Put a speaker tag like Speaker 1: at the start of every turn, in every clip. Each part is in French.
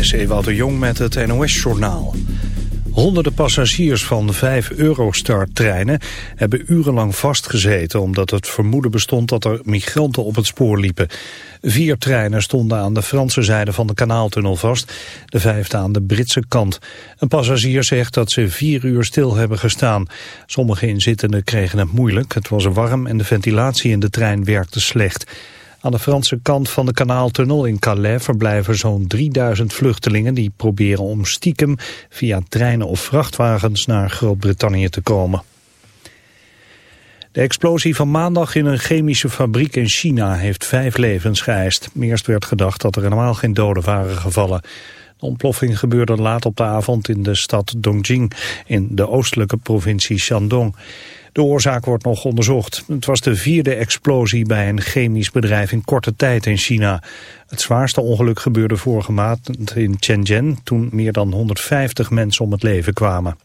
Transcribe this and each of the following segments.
Speaker 1: is Jong met het NOS-journaal. Honderden passagiers van vijf Eurostar-treinen hebben urenlang vastgezeten... omdat het vermoeden bestond dat er migranten op het spoor liepen. Vier treinen stonden aan de Franse zijde van de kanaaltunnel vast, de vijfde aan de Britse kant. Een passagier zegt dat ze vier uur stil hebben gestaan. Sommige inzittenden kregen het moeilijk, het was warm en de ventilatie in de trein werkte slecht... Aan de Franse kant van de kanaaltunnel in Calais verblijven zo'n 3000 vluchtelingen die proberen om stiekem via treinen of vrachtwagens naar Groot-Brittannië te komen. De explosie van maandag in een chemische fabriek in China heeft vijf levens geëist. Eerst werd gedacht dat er helemaal geen doden waren gevallen. De ontploffing gebeurde laat op de avond in de stad Dongjing in de oostelijke provincie Shandong. De oorzaak wordt nog onderzocht. Het was de vierde explosie bij een chemisch bedrijf in korte tijd in China. Het zwaarste ongeluk gebeurde vorige maand in Shenzhen... toen meer dan 150 mensen om het leven kwamen.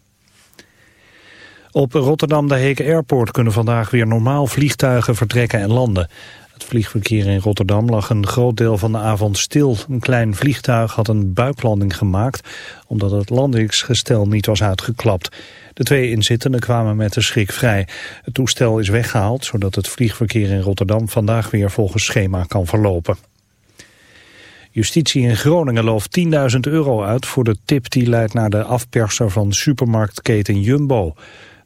Speaker 1: Op Rotterdam de Heek Airport kunnen vandaag weer normaal vliegtuigen vertrekken en landen. Het vliegverkeer in Rotterdam lag een groot deel van de avond stil. Een klein vliegtuig had een buiklanding gemaakt omdat het landingsgestel niet was uitgeklapt. De twee inzittenden kwamen met de schrik vrij. Het toestel is weggehaald zodat het vliegverkeer in Rotterdam vandaag weer volgens schema kan verlopen. Justitie in Groningen looft 10.000 euro uit voor de tip die leidt naar de afperser van supermarktketen Jumbo.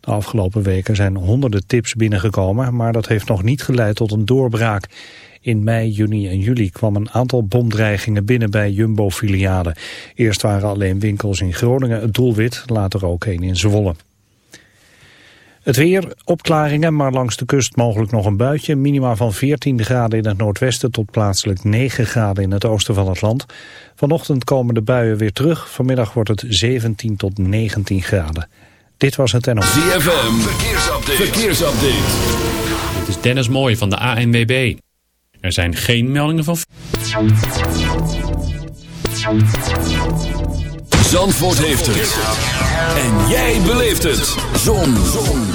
Speaker 1: De afgelopen weken zijn honderden tips binnengekomen, maar dat heeft nog niet geleid tot een doorbraak. In mei, juni en juli kwam een aantal bomdreigingen binnen bij Jumbo-filialen. Eerst waren alleen winkels in Groningen het doelwit, later ook een in Zwolle. Het weer, opklaringen, maar langs de kust mogelijk nog een buitje. Minima van 14 graden in het noordwesten tot plaatselijk 9 graden in het oosten van het land. Vanochtend komen de buien weer terug. Vanmiddag wordt het 17 tot 19 graden. Dit was het NOS.
Speaker 2: ZFM, verkeersupdate. verkeersupdate.
Speaker 3: Dit is Dennis Mooij van de ANWB. Er zijn geen meldingen van...
Speaker 2: Zandvoort heeft het. En jij beleeft het. Zon. Zon.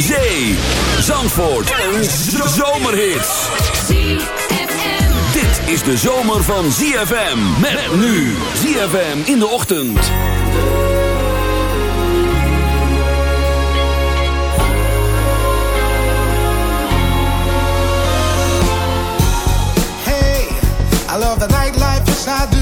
Speaker 2: Zee. Zandvoort. Een zomerhit. Dit is de zomer van ZFM. Met nu. ZFM in de ochtend.
Speaker 4: I do,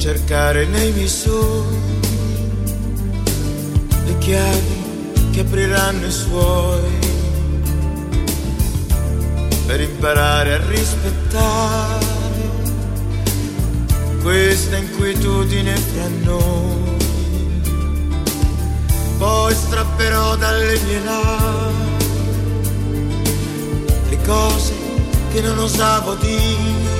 Speaker 5: Cercare nei miei sogni chiavi che apriranno i suoi per imparare a rispettare questa inquietudine fra noi. Poi strapperò dalle mie labbra le cose che non osavo dire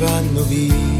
Speaker 5: vanno via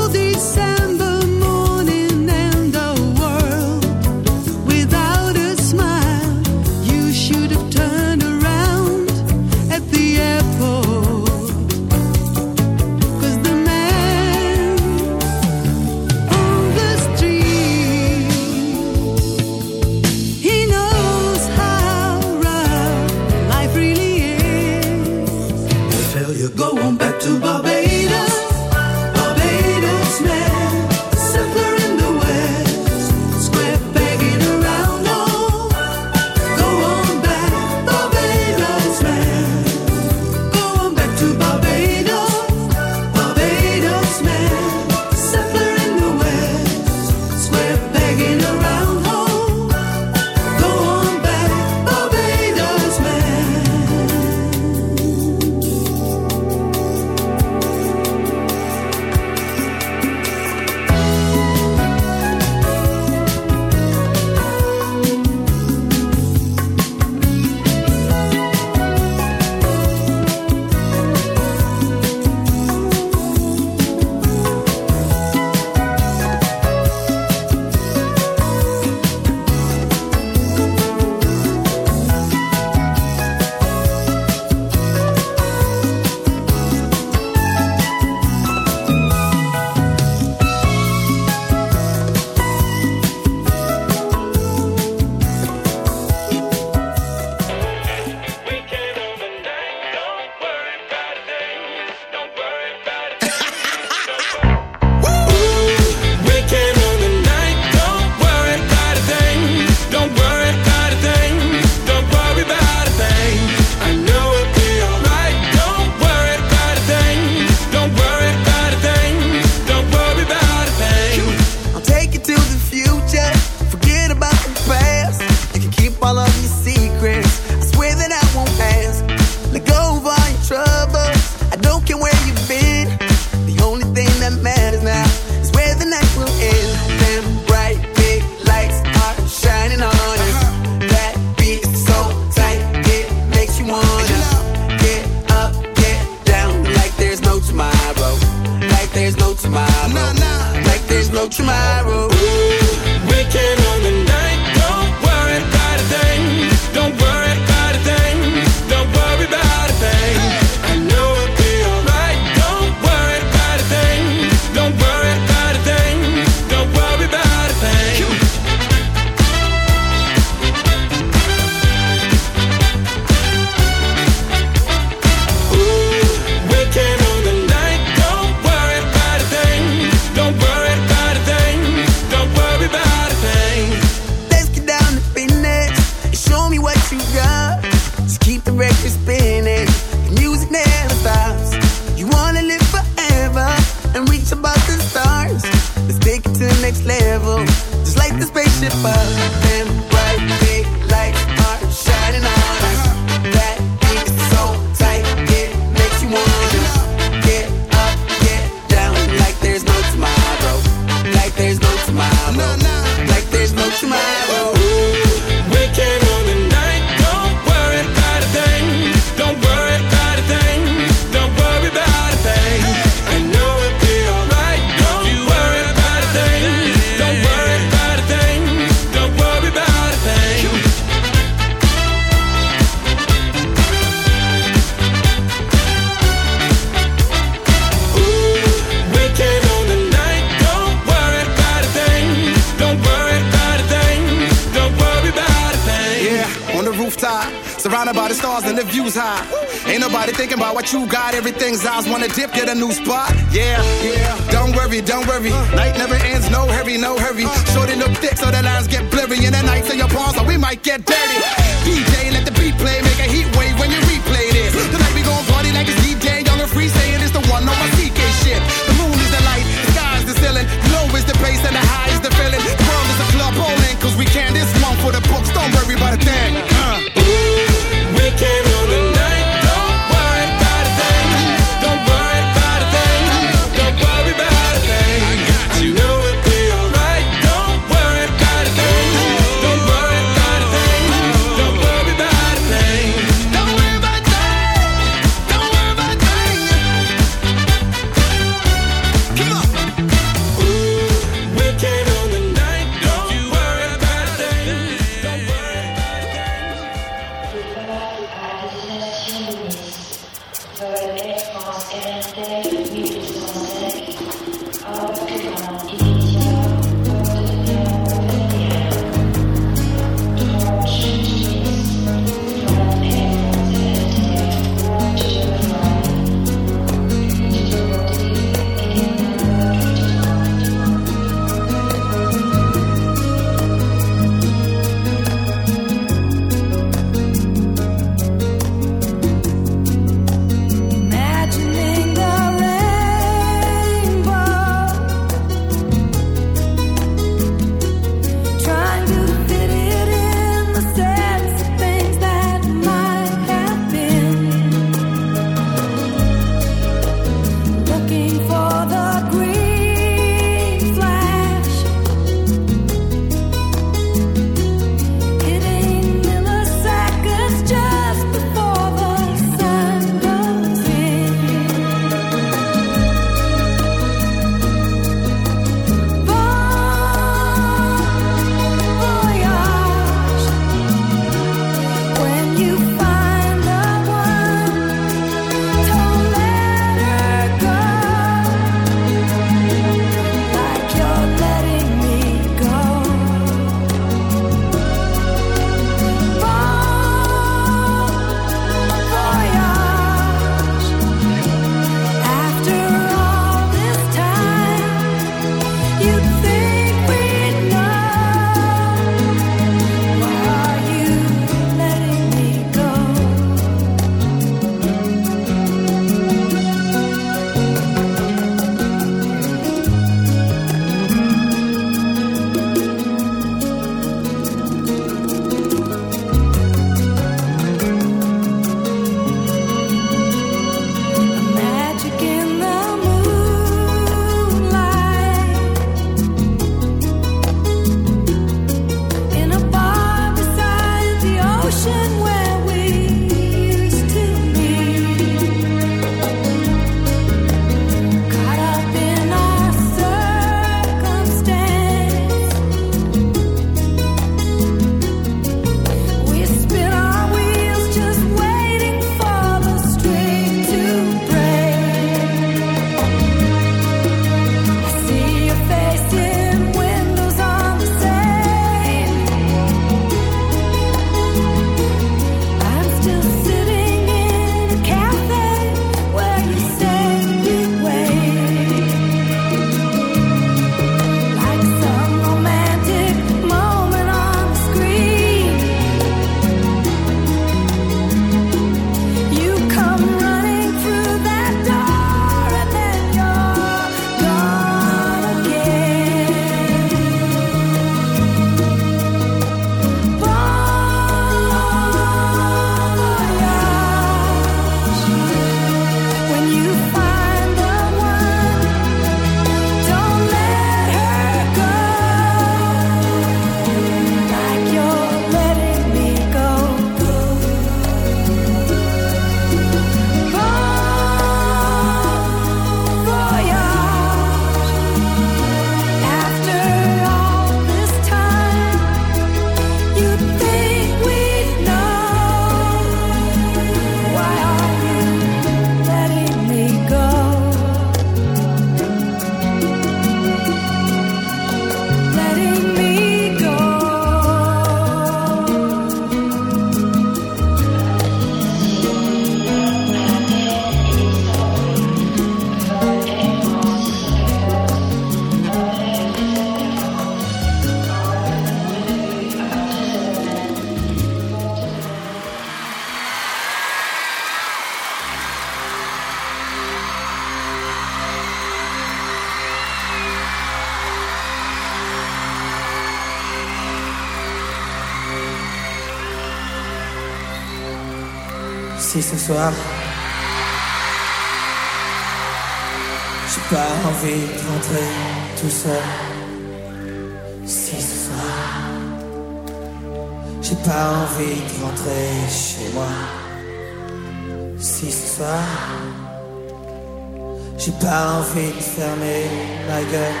Speaker 6: Fermer ma gueule.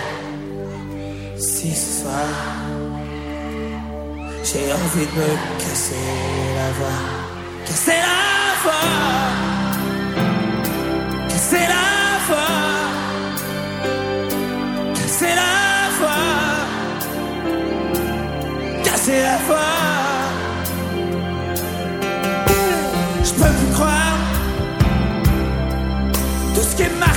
Speaker 6: Si ce soir, j'ai envie de me casser la voix. Casser la voix. Casser la voix. Casser la voix. Casser la voix.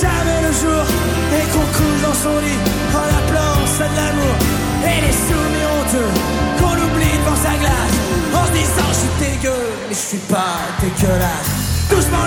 Speaker 6: Jamais le jour et qu'on couche dans son lit en appelant ça de l'amour. Et les soumis honteux qu'on oublie devant sa glace en se disant je suis dégueu mais je suis pas dégueulasse. Doucement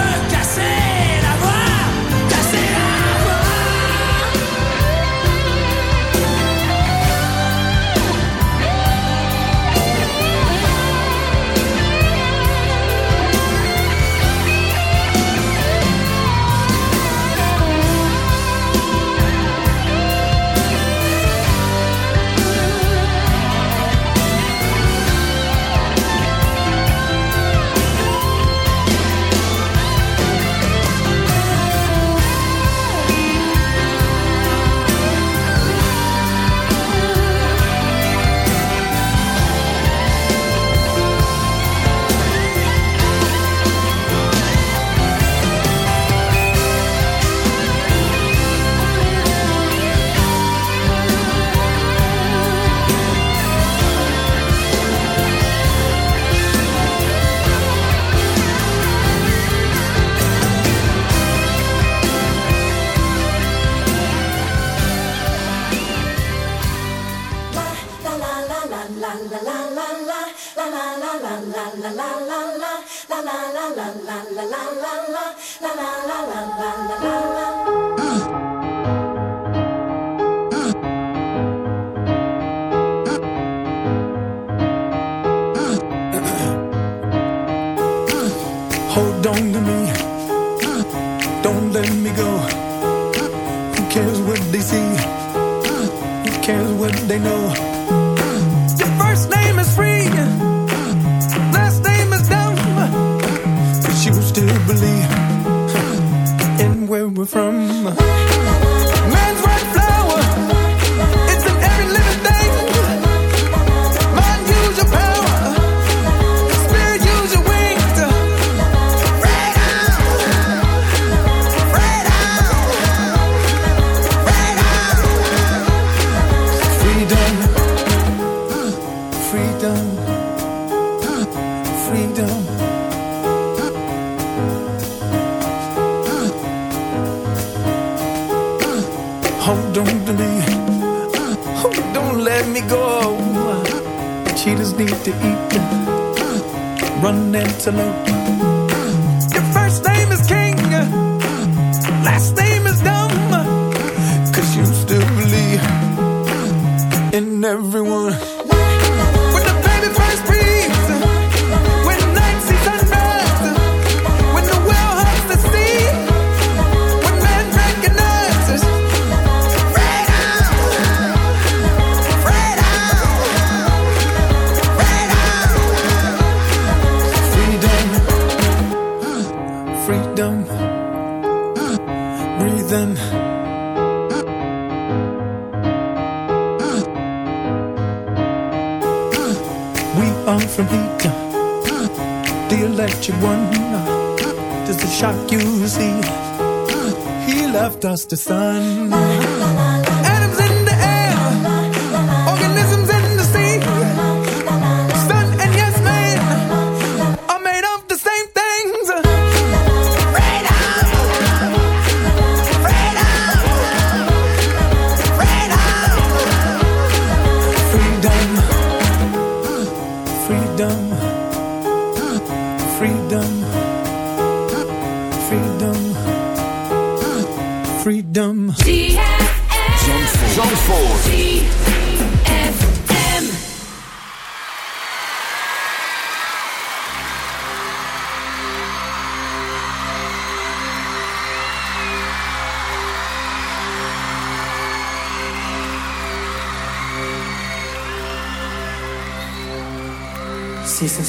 Speaker 7: We are from heat. The electric one. Does the shock you see? He left us the sun.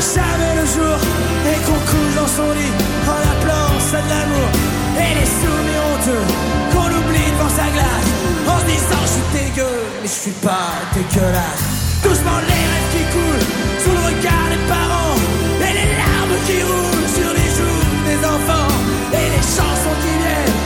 Speaker 6: jamais le jour Et qu'on couche dans son lit En appelant ça de l'amour Et les soumis honteux Qu'on oublie devant sa glace En se disant je suis dégueu Mais je suis pas dégueulasse. Doucement les rêves qui coulent Sous le regard des parents Et les larmes qui roulent sur les joues des enfants Et les chansons qui viennent